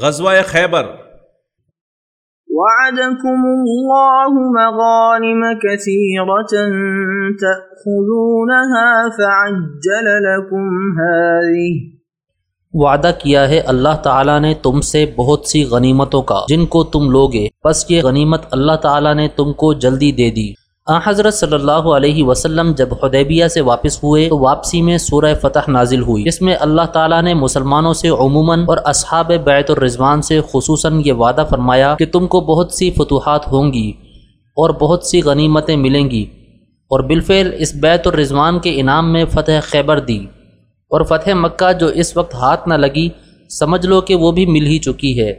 غزوہ خیبر۔ وعدكم الله مغانم كثيرة تأخذونها فعجل لكم هذه۔ وعدہ کیا ہے اللہ تعالیٰ نے تم سے بہت سی غنیمتوں کا جن کو تم لوگے بس یہ غنیمت اللہ تعالیٰ نے تم کو جلدی دے دی۔ آ حضرت صلی اللہ علیہ وسلم جب حدیبیہ سے واپس ہوئے تو واپسی میں سورہ فتح نازل ہوئی۔ جس میں اللہ تعالیٰ نے مسلمانوں سے عموماً اور اصحاب بیت الرضوان سے خصوصاً یہ وعدہ فرمایا کہ تم کو بہت سی فتوحات ہوں گی اور بہت سی غنیمتیں ملیں گی اور بالفعل اس بیت الرضوان کے انعام میں فتح خیبر دی۔ اور فتح مکہ جو اس وقت ہاتھ نہ لگی، سمجھ لو کہ وہ بھی مل ہی چکی ہے۔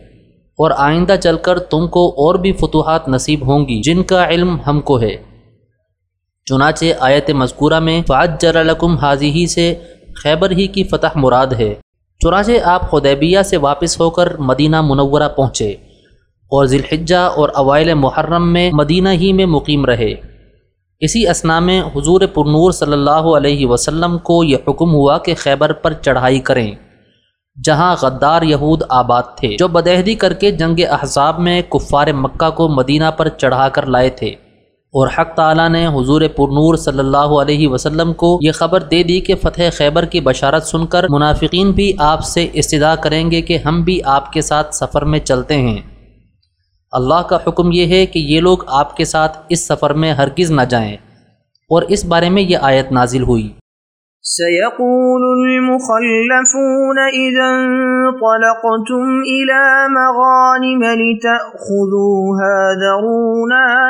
اور آئندہ چل کر تم کو اور بھی فتوحات نصیب ہوں گی، جن کا علم ہم کو ہے۔ چنانچہ آیت مذکورہ میں فعج جرالکم حاضی ہی سے خیبر ہی کی فتح مراد ہے۔ چنانچہ آپ خدیبیہ سے واپس ہو کر مدینہ منورہ پہنچے اور ذیالحجہ اور اوائل محرم میں مدینہ ہی میں مقیم رہے۔ اسی اسنا میں حضور پرنور صلی اللہ علیہ وسلم کو یہ حکم ہوا کہ خیبر پر چڑھائی کریں، جہاں غدار یہود آباد تھے، جو بدہدی کر کے جنگ احزاب میں کفار مکہ کو مدینہ پر چڑھا کر لائے تھے۔ اور حق تعالیٰ نے حضور پرنور صلی اللہ علیہ وسلم کو یہ خبر دے دی کہ فتح خیبر کی بشارت سن کر منافقین بھی آپ سے استدا کریں گے کہ ہم بھی آپ کے ساتھ سفر میں چلتے ہیں۔ اللہ کا حکم یہ ہے کہ یہ لوگ آپ کے ساتھ اس سفر میں ہرگز نہ جائیں۔ اور اس بارے میں یہ آیت نازل ہوئی۔ سيقول المخلفون إذا انطلقتم إلى مغانم لتأخذوها ذرونا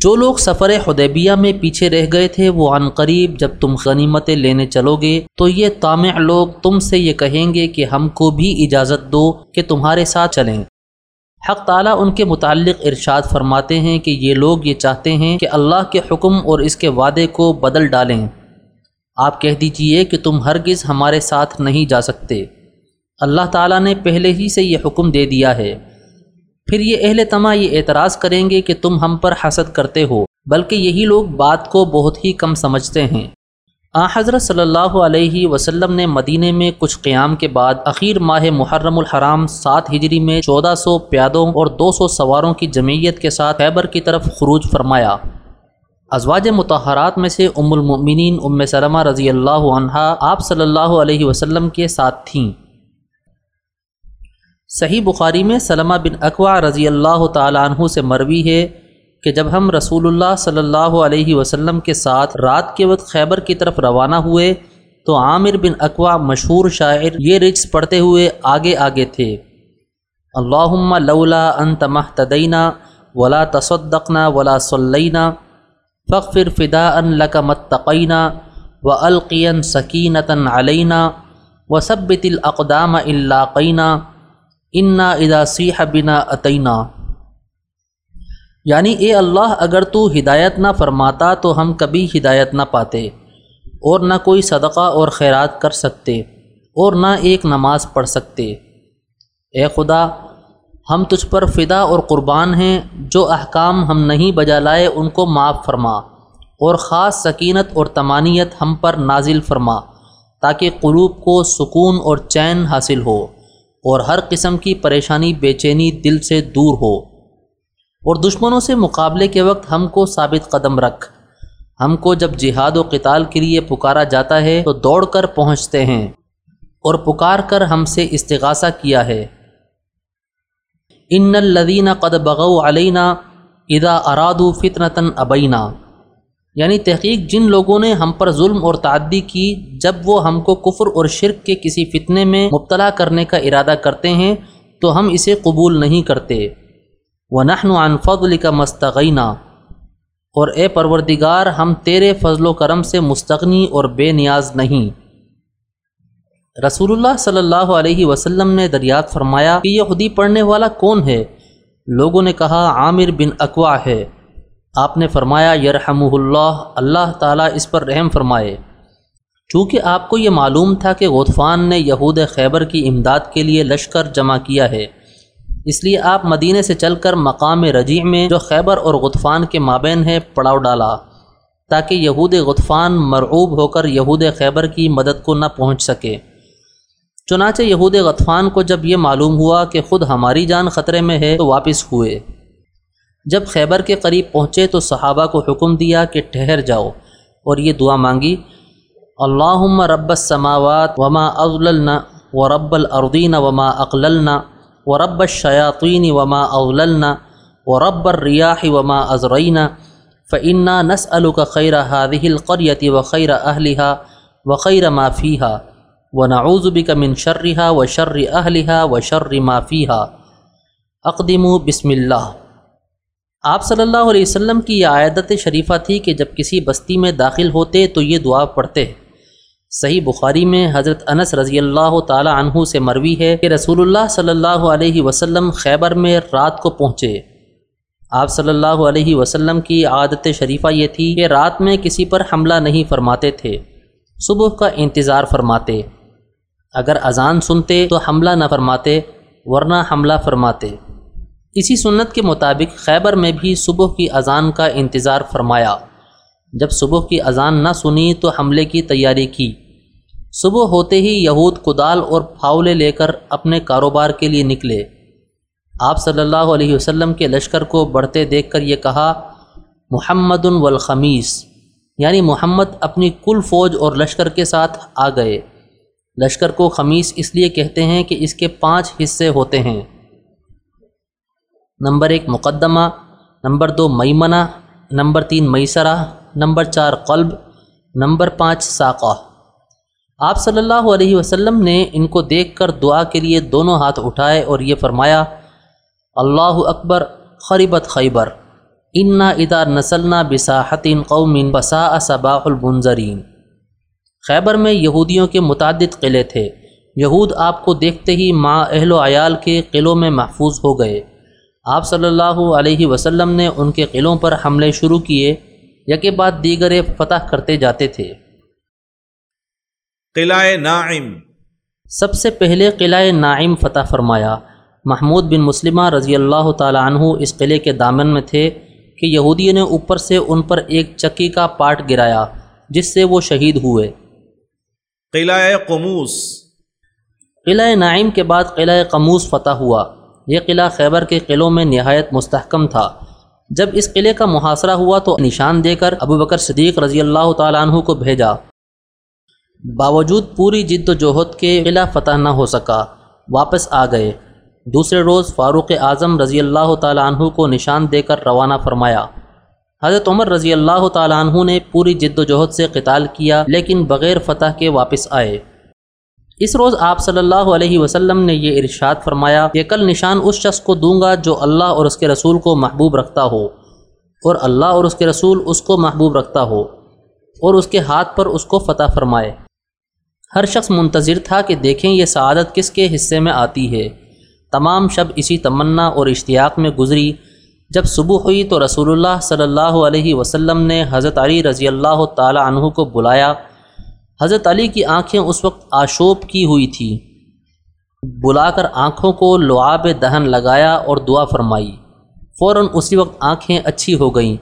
جو لوگ سفر حدیبیہ میں پیچھے رہ گئے تھے وہ عن قریب جب تم غنیمتیں لینے چلو گے تو یہ تامع لوگ تم سے یہ کہیں گے کہ ہم کو بھی اجازت دو کہ تمہارے ساتھ چلیں۔ حق تعالیٰ ان کے متعلق ارشاد فرماتے ہیں کہ یہ لوگ یہ چاہتے ہیں کہ اللہ کے حکم اور اس کے وعدے کو بدل ڈالیں۔ آپ کہہ دیجیے کہ تم ہرگز ہمارے ساتھ نہیں جا سکتے۔ اللہ تعالیٰ نے پہلے ہی سے یہ حکم دے دیا ہے۔ پھر یہ اہل تما یہ اعتراض کریں گے کہ تم ہم پر حسد کرتے ہو، بلکہ یہی لوگ بات کو بہت ہی کم سمجھتے ہیں۔ آ، حضرت صلی اللہ علیہ وسلم نے مدینہ میں کچھ قیام کے بعد اخیر ماہ محرم الحرام سات ہجری میں چودہ سو پیادوں اور دو سو سواروں کی جمعیت کے ساتھ خیبر کی طرف خروج فرمایا۔ ازواج متحرات میں سے ام المؤمنین ام سلمہ رضی اللہ عنہا آپ صلی اللہ علیہ وسلم کے ساتھ تھیں۔ صحیح بخاری میں سلمہ بن اقوا رضی اللہ تعالیٰ عنہ سے مروی ہے کہ جب ہم رسول اللہ صلی اللہ علیہ وسلم کے ساتھ رات کے وقت خیبر کی طرف روانہ ہوئے تو عامر بن اقوا مشہور شاعر یہ رچ پڑھتے ہوئے آگے آگے تھے۔ اللہم لولا انت محتدینہ ولا تصدقنا ولا صلینا فخر فدا ان لک متقینہ و القین سکینتاً علینہ و صبت الاقدام انا ادا سیح بنا عطینہ یعنی اے اللہ، اگر تو ہدایت نہ فرماتا تو ہم کبھی ہدایت نہ پاتے، اور نہ کوئی صدقہ اور خیرات کر سکتے، اور نہ ایک نماز پڑھ سکتے۔ اے خدا، ہم تجھ پر فدا اور قربان ہیں، جو احکام ہم نہیں بجا لائے ان کو معاف فرما، اور خاص سکینت اور تمانیت ہم پر نازل فرما، تاکہ قلوب کو سکون اور چین حاصل ہو۔ اور ہر قسم کی پریشانی، بے چینی دل سے دور ہو۔ اور دشمنوں سے مقابلے کے وقت ہم کو ثابت قدم رکھ۔ ہم کو جب جہاد و قتال کے لیے پکارا جاتا ہے تو دوڑ کر پہنچتے ہیں۔ اور پکار کر ہم سے استغاثہ کیا ہے۔ ان الدین قد بغو علینہ ادا ارادو فطنتاً ابینہ یعنی تحقیق جن لوگوں نے ہم پر ظلم اور تعدی کی جب وہ ہم کو کفر اور شرک کے کسی فتنے میں مبتلا کرنے کا ارادہ کرتے ہیں، تو ہم اسے قبول نہیں کرتے۔ وہ نحن عن فضل کا مستغینہ اور اے پروردگار، ہم تیرے فضل و کرم سے مستغنی اور بے نیاز نہیں۔ رسول اللہ صلی اللہ علیہ وسلم نے دریافت فرمایا کہ یہ خودی پڑھنے والا کون ہے؟ لوگوں نے کہا، عامر بن اقوا ہے۔ آپ نے فرمایا یرحم اللہ اللہ تعالیٰ اس پر رحم فرمائے۔ چونکہ آپ کو یہ معلوم تھا کہ غطفان نے یہود خیبر کی امداد کے لیے لشکر جمع کیا ہے، اس لیے آپ مدینہ سے چل کر مقام رجیع میں جو خیبر اور غطفان کے مابین ہے پڑاؤ ڈالا۔ تاکہ یہود غطفان مرعوب ہو کر یہود خیبر کی مدد کو نہ پہنچ سکے۔ چنانچہ یہود غطفان کو جب یہ معلوم ہوا کہ خود ہماری جان خطرے میں ہے، تو واپس ہوئے۔ جب خیبر کے قریب پہنچے تو صحابہ کو حکم دیا کہ ٹھہر جاؤ اور یہ دعا مانگی، اللہم رب السماوات وما اغللنا ورب الارضین وما اقللنا ورب الشیاطین وما اغللنا ورب الریاح وما ازرعین فعنا نسألک خیر هذه القریة وخیر اہلها وخیر ما فیها و نعوذ بک من شرها و شر اہلها و شر ما فیها اقدم بسم اللہ. آپ صلی اللہ علیہ وسلم کی یہ عیادت شریفہ تھی کہ جب کسی بستی میں داخل ہوتے تو یہ دعا پڑھتے صحیح بخاری میں حضرت انس رضی اللہ تعالی عنہ سے مروی ہے کہ رسول اللہ صلی اللہ علیہ وسلم خیبر میں رات کو پہنچے۔ آپ صلی اللہ علیہ وسلم کی عادت شریفہ یہ تھی کہ رات میں کسی پر حملہ نہیں فرماتے تھے، صبح کا انتظار فرماتے۔ اگر اذان سنتے تو حملہ نہ فرماتے، ورنہ حملہ فرماتے۔ اسی سنت کے مطابق خیبر میں بھی صبح کی اذان کا انتظار فرمایا۔ جب صبح کی اذان نہ سنی تو حملے کی تیاری کی۔ صبح ہوتے ہی یہود کدال اور پھاولے لے کر اپنے کاروبار کے لیے نکلے۔ آپ صلی اللہ علیہ وسلم کے لشکر کو بڑھتے دیکھ کر یہ کہا محمد والخمیس یعنی محمد اپنی کل فوج اور لشکر کے ساتھ آ گئے۔ لشکر کو خمیس اس لیے کہتے ہیں کہ اس کے پانچ حصے ہوتے ہیں۔ نمبر ایک مقدمہ، نمبر دو میمنہ، نمبر تین میسرہ، نمبر چار قلب، نمبر پانچ ساقہ۔ آپ صلی اللہ علیہ وسلم نے ان کو دیکھ کر دعا کے لیے دونوں ہاتھ اٹھائے اور یہ فرمایا، اللہ اکبر، خریبت خیبر، انا ادا نسلنا بساحتین قومن بسا صباح البنظرین خیبر میں یہودیوں کے متعدد قلعے تھے۔ یہود آپ کو دیکھتے ہی ماں اہل و عیال کے قلعوں میں محفوظ ہو گئے۔ آپ صلی اللہ علیہ وسلم نے ان کے قلعوں پر حملے شروع کیے یکے بعد دیگر فتح کرتے جاتے تھے۔ قلعہ نائم سب سے پہلے قلعہ نائم فتح فرمایا۔ محمود بن مسلمہ رضی اللہ تعالیٰ عنہ اس قلعے کے دامن میں تھے کہ یہودیوں نے اوپر سے ان پر ایک چکی کا پاٹ گرایا جس سے وہ شہید ہوئے۔ قلعہ قموس۔ قلعہ نعیم کے بعد قلعہ قموس فتح ہوا۔ یہ قلعہ خیبر کے قلعوں میں نہایت مستحکم تھا۔ جب اس قلعے کا محاصرہ ہوا تو نشان دے کر ابو بکر صدیق رضی اللہ تعالیٰ عنہ کو بھیجا۔ باوجود پوری جد و جہد کے قلعہ فتح نہ ہو سکا، واپس آ گئے۔ دوسرے روز فاروق اعظم رضی اللہ تعالیٰ عنہ کو نشان دے کر روانہ فرمایا۔ حضرت عمر رضی اللہ تعالیٰ عنہ نے پوری جد و جہد سے قتال کیا، لیکن بغیر فتح کے واپس آئے۔ اس روز آپ صلی اللہ علیہ وسلم نے یہ ارشاد فرمایا کہ کل نشان اس شخص کو دوں گا جو اللہ اور اس کے رسول کو محبوب رکھتا ہو اور اللہ اور اس کے رسول اس کو محبوب رکھتا ہو اور اس کے ہاتھ پر اس کو فتح فرمائے۔ ہر شخص منتظر تھا کہ دیکھیں یہ سعادت کس کے حصے میں آتی ہے۔ تمام شب اسی تمنا اور اشتیاق میں گزری۔ جب صبح ہوئی تو رسول اللہ صلی اللہ علیہ وسلم نے حضرت علی رضی اللہ تعالی عنہ کو بلایا۔ حضرت علی کی آنکھیں اس وقت آشوب کی ہوئی تھی۔ بلا کر آنکھوں کو لعاب دہن لگایا اور دعا فرمائی۔ فوراً اسی وقت آنکھیں اچھی ہو گئیں۔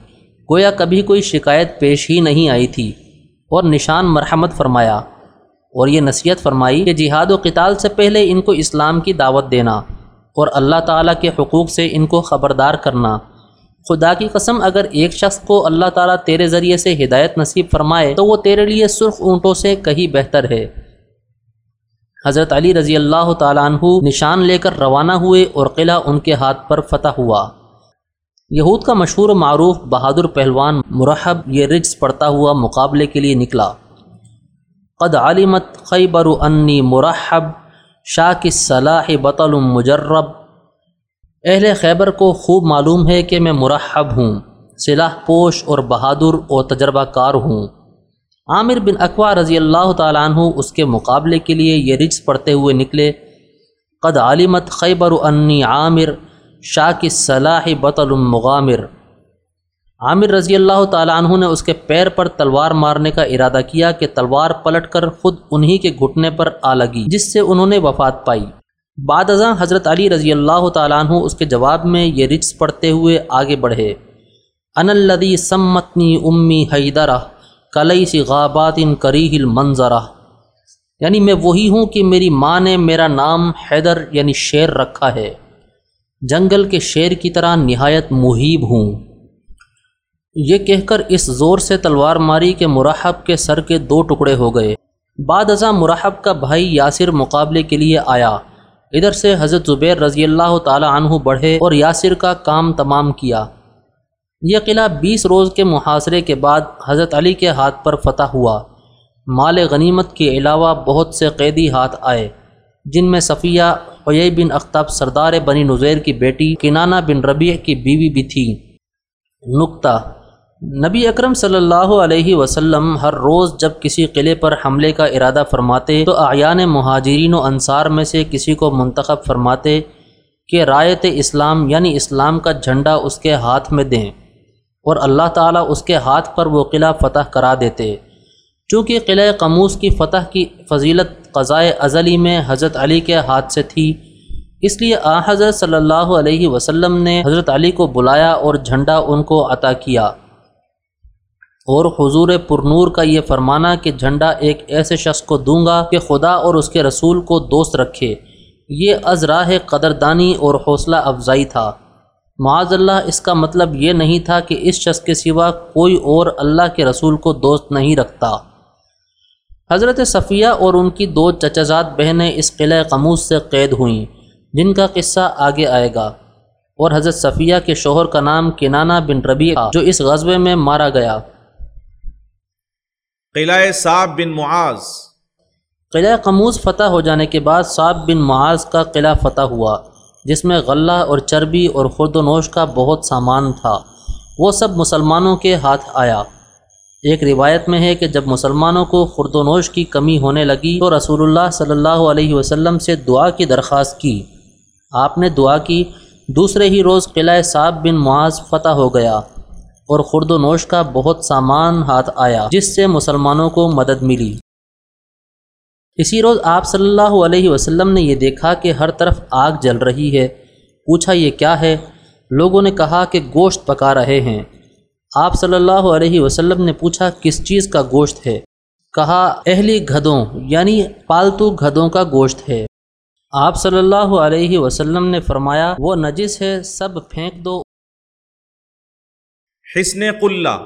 گویا کبھی کوئی شکایت پیش ہی نہیں آئی تھی۔ اور نشان مرحمت فرمایا۔ اور یہ نصیحت فرمائی کہ جہاد و قتال سے پہلے ان کو اسلام کی دعوت دینا اور اللہ تعالیٰ کے حقوق سے ان کو خبردار کرنا۔ خدا کی قسم اگر ایک شخص کو اللہ تعالیٰ تیرے ذریعے سے ہدایت نصیب فرمائے تو وہ تیرے لیے سرخ اونٹوں سے کہیں بہتر ہے۔ حضرت علی رضی اللہ تعالیٰ عنہ نشان لے کر روانہ ہوئے اور قلعہ ان کے ہاتھ پر فتح ہوا۔ یہود کا مشہور و معروف بہادر پہلوان مرحب یہ رجز پڑھتا ہوا مقابلے کے لیے نکلا۔ قد علمت خیبر انی مرحب شاہ کی صلاح بطل مجرب اہل خیبر کو خوب معلوم ہے کہ میں مرحب ہوں، سلاح پوش اور بہادر اور تجربہ کار ہوں۔ عامر بن اقوا رضی اللہ تعالیٰ عنہ اس کے مقابلے کے لیے یہ رجز پڑھتے ہوئے نکلے۔ قد عالمت خیبر انی عامر شاہ کی صلاح بطل المغامر عامر رضی اللہ تعالیٰ عنہ نے اس کے پیر پر تلوار مارنے کا ارادہ کیا کہ تلوار پلٹ کر خود انہی کے گھٹنے پر آ لگی، جس سے انہوں نے وفات پائی۔ بعد ازاں حضرت علی رضی اللہ تعالیٰ عنہ اس کے جواب میں یہ رچ پڑھتے ہوئے آگے بڑھے۔ ان الدی سمتنی امی حیدرہ کلئی سی غابات ان کری المنظرہ۔ یعنی میں وہی ہوں کہ میری ماں نے میرا نام حیدر یعنی شیر رکھا ہے۔ جنگل کے شیر کی طرح نہایت محیب ہوں۔ یہ کہہ کر اس زور سے تلوار ماری کہ مرحب کے سر کے دو ٹکڑے ہو گئے۔ بعد ازاں مرحب کا بھائی یاسر مقابلے کے لیے آیا۔ ادھر سے حضرت زبیر رضی اللہ تعالی عنہ بڑھے اور یاسر کا کام تمام کیا۔ یہ قلعہ بیس روز کے محاصرے کے بعد حضرت علی کے ہاتھ پر فتح ہوا۔ مال غنیمت کے علاوہ بہت سے قیدی ہاتھ آئے، جن میں صفیہ، حیی بن اختب سردار بنی نظیر کی بیٹی، کنانہ بن ربیع کی بیوی بھی تھی۔ نقطہ نبی اکرم صلی اللہ علیہ وسلم ہر روز جب کسی قلعے پر حملے کا ارادہ فرماتے تو اعیان مہاجرین و انصار میں سے کسی کو منتخب فرماتے کہ رایت اسلام یعنی اسلام کا جھنڈا اس کے ہاتھ میں دیں اور اللہ تعالیٰ اس کے ہاتھ پر وہ قلعہ فتح کرا دیتے۔ چونکہ قلعہ قموس کی فتح کی فضیلت قضائے ازلی میں حضرت علی کے ہاتھ سے تھی، اس لیے آ حضرت صلی اللہ علیہ وسلم نے حضرت علی کو بلایا اور جھنڈا ان کو عطا کیا۔ اور حضور پرنور کا یہ فرمانا کہ جھنڈا ایک ایسے شخص کو دوں گا کہ خدا اور اس کے رسول کو دوست رکھے۔ یہ از راہ قدردانی اور حوصلہ افزائی تھا۔ معاذ اللہ، اس کا مطلب یہ نہیں تھا کہ اس شخص کے سوا کوئی اور اللہ کے رسول کو دوست نہیں رکھتا۔ حضرت صفیہ اور ان کی دو چچزاد بہنیں اس قلعہ قموس سے قید ہوئیں، جن کا قصہ آگے آئے گا۔ اور حضرت صفیہ کے شوہر کا نام کنانہ بن ربیع جو اس غزبے میں مارا گیا۔ قلعہ صاب بن معاذ۔ قلعہ قموز فتح ہو جانے کے بعد صاب بن معاذ کا قلعہ فتح ہوا، جس میں غلہ اور چربی اور خرد و نوش کا بہت سامان تھا۔ وہ سب مسلمانوں کے ہاتھ آیا۔ ایک روایت میں ہے کہ جب مسلمانوں کو خرد و نوش کی کمی ہونے لگی تو رسول اللہ صلی اللہ علیہ وسلم سے دعا کی درخواست کی۔ آپ نے دعا کی، دوسرے ہی روز قلعہ صاب بن معاذ فتح ہو گیا۔ اور خرد و نوش کا بہت سامان ہاتھ آیا، جس سے مسلمانوں کو مدد ملی۔ اسی روز آپ صلی اللہ علیہ وسلم نے یہ دیکھا کہ ہر طرف آگ جل رہی ہے۔ پوچھا، یہ کیا ہے؟ لوگوں نے کہا کہ گوشت پکا رہے ہیں۔ آپ صلی اللہ علیہ وسلم نے پوچھا، کس چیز کا گوشت ہے؟ کہا، اہلی گھدوں یعنی پالتو گھدوں کا گوشت ہے۔ آپ صلی اللہ علیہ وسلم نے فرمایا، وہ نجس ہے، سب پھینک دو۔ حسن قلہ۔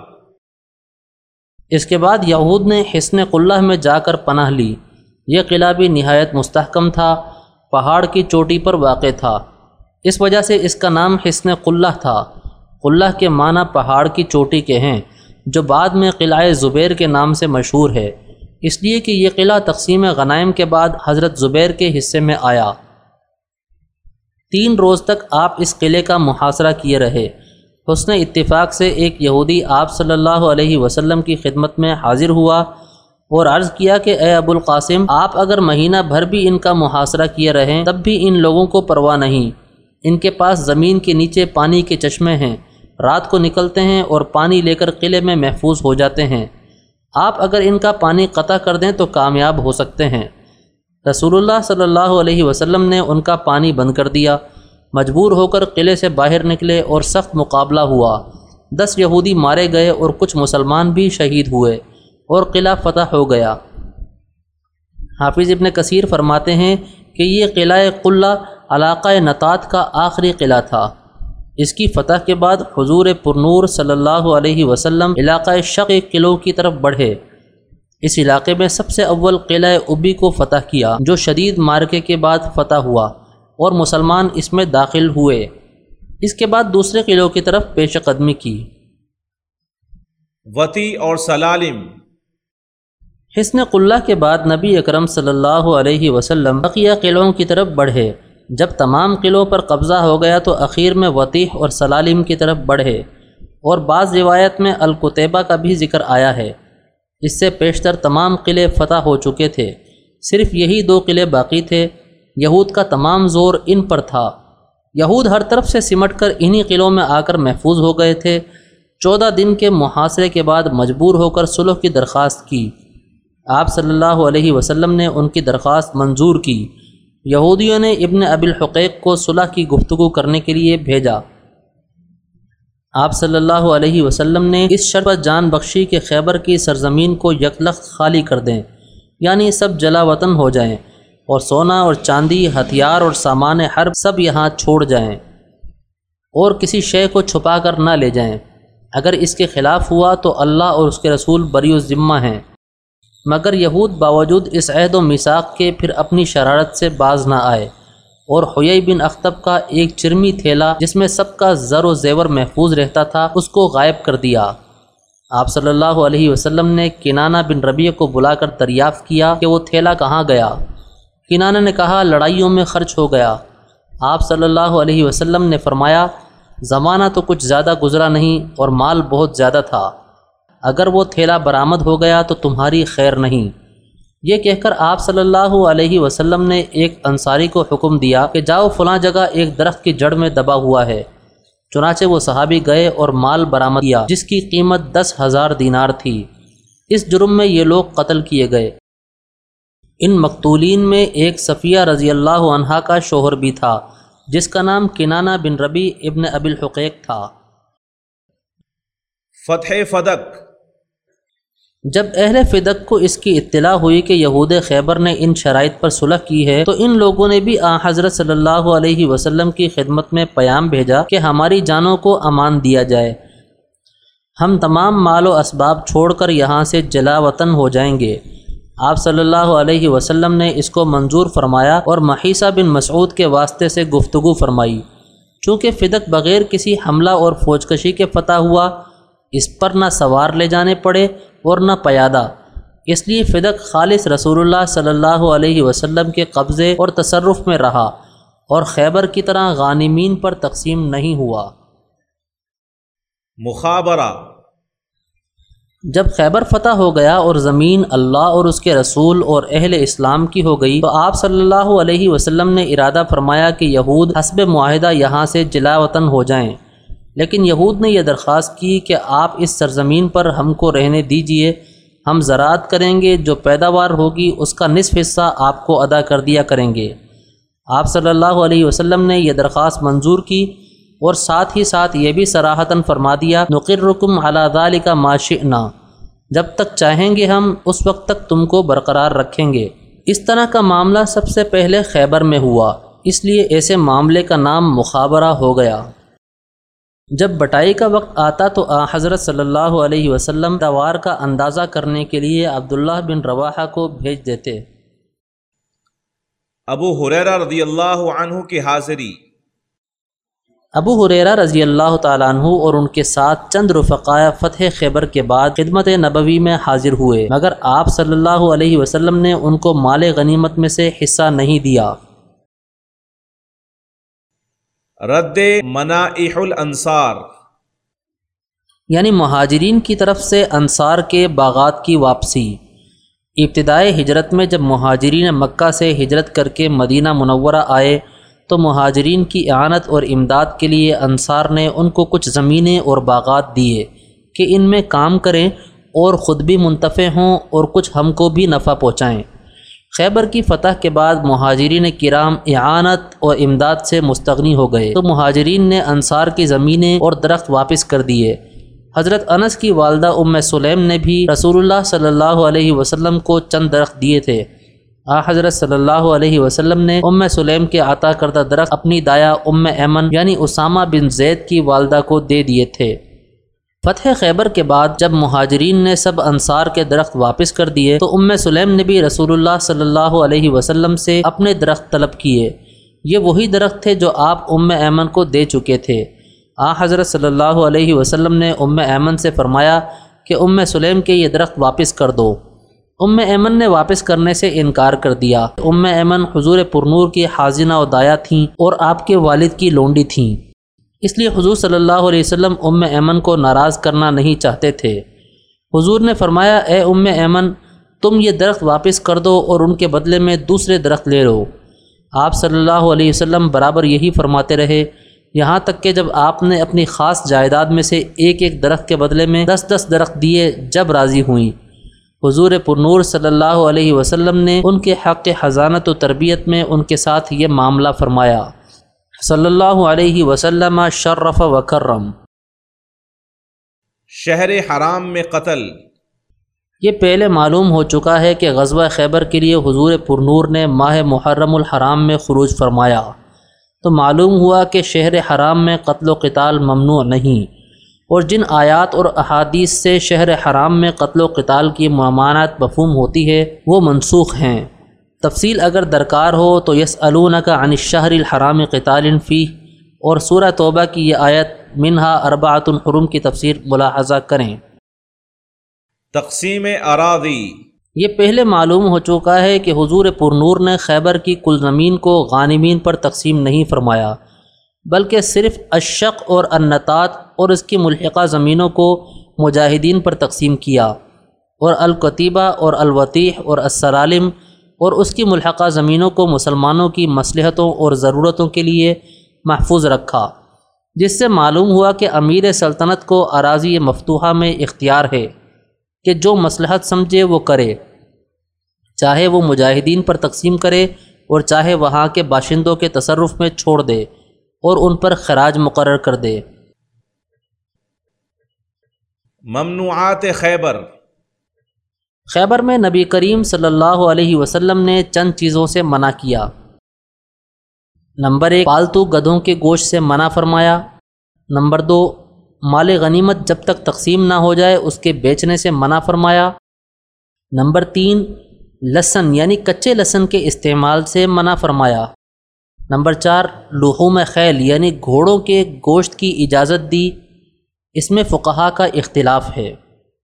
اس کے بعد یہود نے حسن قلہ میں جا کر پناہ لی۔ یہ قلعہ بھی نہایت مستحکم تھا، پہاڑ کی چوٹی پر واقع تھا۔ اس وجہ سے اس کا نام حسن قلہ تھا۔ قلہ کے معنی پہاڑ کی چوٹی کے ہیں، جو بعد میں قلعہ زبیر کے نام سے مشہور ہے۔ اس لیے کہ یہ قلعہ تقسیم غنائم کے بعد حضرت زبیر کے حصے میں آیا۔ تین روز تک آپ اس قلعے کا محاصرہ کیے رہے۔ حسن اتفاق سے ایک یہودی آپ صلی اللہ علیہ وسلم کی خدمت میں حاضر ہوا اور عرض کیا کہ اے ابو القاسم، آپ اگر مہینہ بھر بھی ان کا محاصرہ کیے رہیں، تب بھی ان لوگوں کو پرواہ نہیں۔ ان کے پاس زمین کے نیچے پانی کے چشمے ہیں۔ رات کو نکلتے ہیں اور پانی لے کر قلعے میں محفوظ ہو جاتے ہیں۔ آپ اگر ان کا پانی قطع کر دیں تو کامیاب ہو سکتے ہیں۔ رسول اللہ صلی اللہ علیہ وسلم نے ان کا پانی بند کر دیا۔ مجبور ہو کر قلعے سے باہر نکلے اور سخت مقابلہ ہوا۔ دس یہودی مارے گئے اور کچھ مسلمان بھی شہید ہوئے اور قلعہ فتح ہو گیا۔ حافظ ابن کثیر فرماتے ہیں کہ یہ قلعہ قلعہ علاقہ نطات کا آخری قلعہ تھا۔ اس کی فتح کے بعد حضور پرنور صلی اللہ علیہ وسلم علاقۂ شق قلعوں کی طرف بڑھے۔ اس علاقے میں سب سے اول قلعہ ابی کو فتح کیا، جو شدید مارکے کے بعد فتح ہوا۔ اور مسلمان اس میں داخل ہوئے۔ اس کے بعد دوسرے قلعوں کی طرف پیش قدمی کی۔ وتی اور سلالم۔ حسن قلعہ کے بعد نبی اکرم صلی اللہ علیہ وسلم بقیہ قلعوں کی طرف بڑھے۔ جب تمام قلعوں پر قبضہ ہو گیا تو اخیر میں وطیح اور سلالم کی طرف بڑھے۔ اور بعض روایت میں القتیبہ کا بھی ذکر آیا ہے۔ اس سے پیشتر تمام قلعے فتح ہو چکے تھے۔ صرف یہی دو قلعے باقی تھے۔ یہود کا تمام زور ان پر تھا۔ یہود ہر طرف سے سمٹ کر انہی قلعوں میں آ کر محفوظ ہو گئے تھے۔ چودہ دن کے محاصرے کے بعد مجبور ہو کر صلح کی درخواست کی۔ آپ صلی اللہ علیہ وسلم نے ان کی درخواست منظور کی۔ یہودیوں نے ابن ابی الحقیق کو صلح کی گفتگو کرنے کے لیے بھیجا۔ آپ صلی اللہ علیہ وسلم نے اس شرط جان بخشی کہ خیبر کی سرزمین کو یکلخت خالی کر دیں یعنی سب جلا وطن ہو جائیں۔ اور سونا اور چاندی، ہتھیار اور سامان حرب سب یہاں چھوڑ جائیں۔ اور کسی شے کو چھپا کر نہ لے جائیں۔ اگر اس کے خلاف ہوا تو اللہ اور اس کے رسول بری و ذمہ ہیں۔ مگر یہود باوجود اس عہد و مساق کے پھر اپنی شرارت سے باز نہ آئے۔ اور حیی بن اختب کا ایک چرمی تھیلا جس میں سب کا زر و زیور محفوظ رہتا تھا، اس کو غائب کر دیا۔ آپ صلی اللہ علیہ وسلم نے کنانہ بن ربیع کو بلا کر دریافت کیا کہ وہ تھیلا کہاں گیا۔ کنانہ نے کہا، لڑائیوں میں خرچ ہو گیا۔ آپ صلی اللہ علیہ وسلم نے فرمایا، زمانہ تو کچھ زیادہ گزرا نہیں اور مال بہت زیادہ تھا۔ اگر وہ تھیلا برآمد ہو گیا تو تمہاری خیر نہیں۔ یہ کہہ کر آپ صلی اللہ علیہ وسلم نے ایک انصاری کو حکم دیا کہ جاؤ فلاں جگہ ایک درخت کی جڑ میں دبا ہوا ہے۔ چنانچہ وہ صحابی گئے اور مال برآمد کیا، جس کی قیمت دس ہزار دینار تھی۔ اس جرم میں یہ لوگ قتل کیے گئے۔ ان مقتولین میں ایک صفیہ رضی اللہ عنہا کا شوہر بھی تھا جس کا نام کنانہ بن ربی ابن ابی الحقیق تھا۔ فتح فدق۔ جب اہل فدق کو اس کی اطلاع ہوئی کہ یہود خیبر نے ان شرائط پر صلح کی ہے تو ان لوگوں نے بھی آ حضرت صلی اللہ علیہ وسلم کی خدمت میں پیام بھیجا کہ ہماری جانوں کو امان دیا جائے۔ ہم تمام مال و اسباب چھوڑ کر یہاں سے جلا وطن ہو جائیں گے۔ آپ صلی اللہ علیہ وسلم نے اس کو منظور فرمایا اور محیثہ بن مسعود کے واسطے سے گفتگو فرمائی۔ چونکہ فدق بغیر کسی حملہ اور فوج کشی کے فتح ہوا، اس پر نہ سوار لے جانے پڑے اور نہ پیادہ۔ اس لیے فدق خالص رسول اللہ صلی اللہ علیہ وسلم کے قبضے اور تصرف میں رہا اور خیبر کی طرح غانمین پر تقسیم نہیں ہوا۔ مخابرہ جب خیبر فتح ہو گیا اور زمین اللہ اور اس کے رسول اور اہل اسلام کی ہو گئی، تو آپ صلی اللہ علیہ وسلم نے ارادہ فرمایا کہ یہود حسب معاہدہ یہاں سے جلا وطن ہو جائیں۔ لیکن یہود نے یہ درخواست کی کہ آپ اس سرزمین پر ہم کو رہنے دیجیے، ہم زراعت کریں گے، جو پیداوار ہوگی اس کا نصف حصہ آپ کو ادا کر دیا کریں گے۔ آپ صلی اللہ علیہ وسلم نے یہ درخواست منظور کی اور ساتھ ہی ساتھ یہ بھی سراہتاً فرما دیا نقر رکم اعلیٰ کا معاشنا جب تک چاہیں گے ہم، اس وقت تک تم کو برقرار رکھیں گے۔ اس طرح کا معاملہ سب سے پہلے خیبر میں ہوا، اس لیے ایسے معاملے کا نام مخابرہ ہو گیا۔ جب بٹائی کا وقت آتا تو آ، حضرت صلی اللہ علیہ وسلم توار کا اندازہ کرنے کے لیے عبداللہ بن رواحہ کو بھیج دیتے۔ ابو حریرہ رضی اللہ عنہ کی حاضری۔ ابو حریرہ رضی اللہ تعالیٰ عنہ اور ان کے ساتھ چند رفقاء فتح خیبر کے بعد خدمت نبوی میں حاضر ہوئے۔ مگر آپ صلی اللہ علیہ وسلم نے ان کو مال غنیمت میں سے حصہ نہیں دیا۔ رد منائح الانصار۔ یعنی مہاجرین کی طرف سے انصار کے باغات کی واپسی۔ ابتدائے ہجرت میں جب مہاجرین مکہ سے ہجرت کر کے مدینہ منورہ آئے تو مہاجرین کی اعانت اور امداد کے لیے انصار نے ان کو کچھ زمینیں اور باغات دیے کہ ان میں کام کریں اور خود بھی منتفع ہوں اور کچھ ہم کو بھی نفع پہنچائیں۔ خیبر کی فتح کے بعد مہاجرین کرام اعانت اور امداد سے مستغنی ہو گئے۔ تو مہاجرین نے انصار کی زمینیں اور درخت واپس کر دیے۔ حضرت انس کی والدہ ام سلیم نے بھی رسول اللہ صلی اللہ علیہ وسلم کو چند درخت دیے تھے۔ آ حضرت صلی اللہ علیہ وسلم نے ام سلیم کے عطا کردہ درخت اپنی دایا ام ایمن یعنی اسامہ بن زید کی والدہ کو دے دیے تھے۔ فتح خیبر کے بعد جب مہاجرین نے سب انصار کے درخت واپس کر دیے تو ام سلیم نے بھی رسول اللہ صلی اللہ علیہ وسلم سے اپنے درخت طلب کیے۔ یہ وہی درخت تھے جو آپ ام ایمن کو دے چکے تھے۔ آ حضرت صلی اللہ علیہ وسلم نے ام ایمن سے فرمایا کہ ام سلیم کے یہ درخت واپس کر دو۔ ام ایمن نے واپس کرنے سے انکار کر دیا۔ ام ایمن حضور پرنور کی حاضنہ و دایا تھیں اور آپ کے والد کی لونڈی تھیں۔ اس لیے حضور صلی اللہ علیہ وسلم ام ایمن کو ناراض کرنا نہیں چاہتے تھے۔ حضور نے فرمایا، اے ام ایمن، تم یہ درخت واپس کر دو اور ان کے بدلے میں دوسرے درخت لے لو۔ آپ صلی اللہ علیہ وسلم برابر یہی فرماتے رہے۔ یہاں تک کہ جب آپ نے اپنی خاص جائیداد میں سے ایک ایک درخت کے بدلے میں دس دس درخت دیے، جب راضی ہوئیں۔ حضور پرنور صلی اللہ علیہ وسلم نے ان کے حق حضانت و تربیت میں ان کے ساتھ یہ معاملہ فرمایا۔ صلی اللہ علیہ وسلم شرف و کرم۔ شہر حرام میں قتل۔ یہ پہلے معلوم ہو چکا ہے کہ غزوہ خیبر کے لیے حضور پرنور نے ماہ محرم الحرام میں خروج فرمایا۔ تو معلوم ہوا کہ شہر حرام میں قتل و قتال ممنوع نہیں۔ اور جن آیات اور احادیث سے شہر حرام میں قتل و قتال کی ممانعت مفہوم ہوتی ہے وہ منسوخ ہیں۔ تفصیل اگر درکار ہو تو یس کا انشہر الحرام قطال فی اور سورہ توبہ کی یہ آیت منہا اربعۃ الحرم کی تفسیر ملاحظہ کریں۔ تقسیم اراضی۔ یہ پہلے معلوم ہو چکا ہے کہ حضور پرنور نے خیبر کی کل زمین کو غانمین پر تقسیم نہیں فرمایا بلکہ صرف اشق اور انطاط اور اس کی ملحقہ زمینوں کو مجاہدین پر تقسیم کیا اور القطیبہ اور الوطیح اور السرالم اور اس کی ملحقہ زمینوں کو مسلمانوں کی مصلحتوں اور ضرورتوں کے لیے محفوظ رکھا، جس سے معلوم ہوا کہ امیر سلطنت کو اراضی مفتوحہ میں اختیار ہے کہ جو مصلحت سمجھے وہ کرے، چاہے وہ مجاہدین پر تقسیم کرے اور چاہے وہاں کے باشندوں کے تصرف میں چھوڑ دے اور ان پر خراج مقرر کر دے۔ ممنوعات خیبر۔ خیبر میں نبی کریم صلی اللہ علیہ وسلم نے چند چیزوں سے منع کیا۔ نمبر ایک، پالتو گدھوں کے گوشت سے منع فرمایا۔ نمبر دو، مال غنیمت جب تک تقسیم نہ ہو جائے، اس کے بیچنے سے منع فرمایا۔ نمبر تین لہسن یعنی کچے لہسن کے استعمال سے منع فرمایا۔ نمبر چار، لحوم خیل یعنی گھوڑوں کے گوشت کی اجازت دی۔ اس میں فقہا کا اختلاف ہے۔